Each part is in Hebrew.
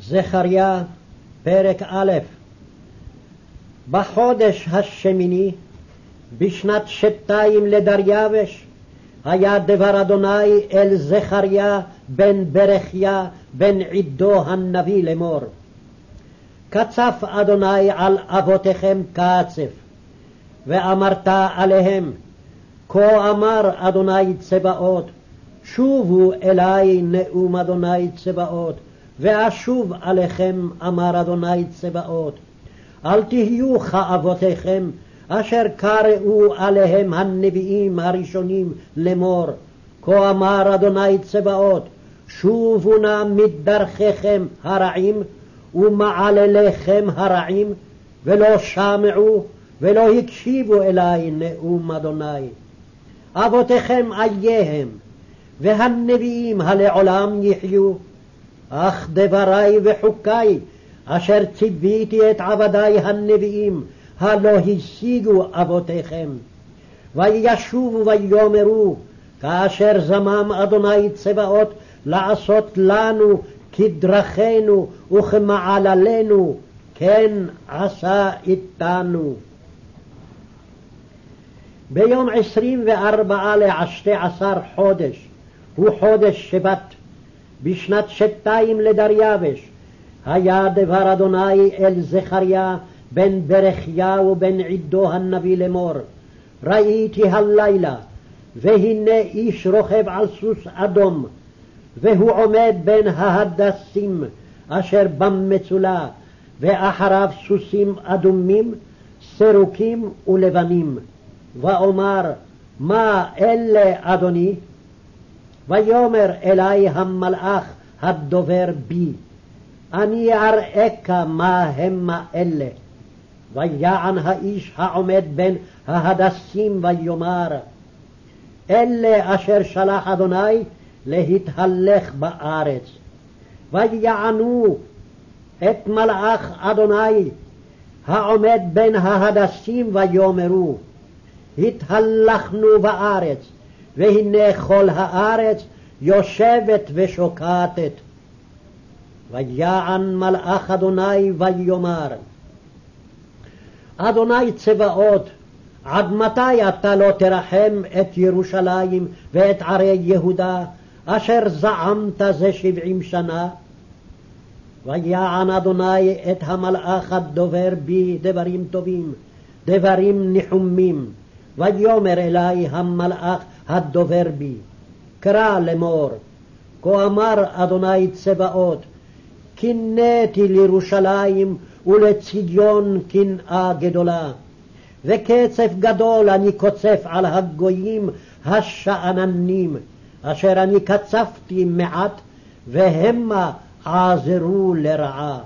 זכריה, פרק א' בחודש השמיני, בשנת שתיים לדריווש, היה דבר אדוני אל זכריה בן ברכיה בן עדו הנביא לאמור. קצף אדוני על אבותיכם קצף, ואמרת עליהם, כה אמר אדוני צבאות, שובו אלי נאום אדוני צבאות, ואשוב עליכם, אמר אדוני צבאות. אל תהיו כאבותיכם, אשר קראו עליהם הנביאים הראשונים לאמור. כה אמר אדוני צבאות, שובו נא מדרכיכם הרעים ומעלליכם הרעים, ולא שמעו ולא הקשיבו אלי נאום אדוני. אבותיכם אייהם, והנביאים הלעולם יחיו, אך דברי וחוקי, אשר ציוויתי את עבדי הנביאים, הלא השיגו אבותיכם. וישובו ויאמרו, כאשר זמם אדוני צבאות לעשות לנו כדרכנו וכמעללינו, כן עשה איתנו. ביום עשרים וארבעה לעשתי עשר חודש, הוא חודש שבת, בשנת שתיים לדריווש, היה דבר אדוני אל זכריה בן ברכיה ובן עדו הנביא לאמור, ראיתי הלילה, והנה איש רוכב על סוס אדום, והוא עומד בין ההדסים אשר במצולה, ואחריו סוסים אדומים, סרוקים ולבנים. ואומר, מה אלה, אדוני? ויאמר אלי המלאך הדובר בי, אני אראך מה המה אלה. ויען האיש העומד בין ההדסים ויאמר, אלה אשר שלח אדוני להתהלך בארץ. ויענו את מלאך אדוני העומד בין ההדסים ויאמרו, התהלכנו בארץ, והנה כל הארץ יושבת ושוקטת. ויען מלאך אדוני ויאמר, אדוני צבאות, עד מתי אתה לא תרחם את ירושלים ואת ערי יהודה, אשר זעמת זה שבעים שנה? ויען אדוני את המלאך הדובר בי דברים טובים, דברים ניחומים. ויאמר אלי המלאך הדובר בי, קרא לאמור, כה אמר אדוני צבאות, קינאתי לירושלים ולציון קנאה גדולה, וקצף גדול אני קוצף על הגויים השאננים, אשר אני קצפתי מעט, והמה עזרו לרעה.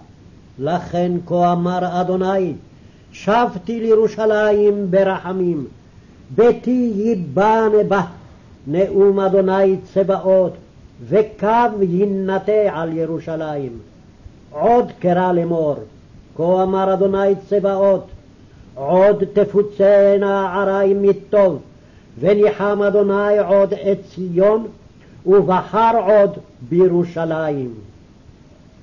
לכן כה אמר אדוני, שבתי לירושלים ברחמים, ביתי ייבנה בה, נאום אדוני צבאות, וקו יינטה על ירושלים. עוד קרא לאמור, כה אמר אדוני צבאות, עוד תפוצנה ערי מטוב, וניחם אדוני עוד את ציון, ובחר עוד בירושלים.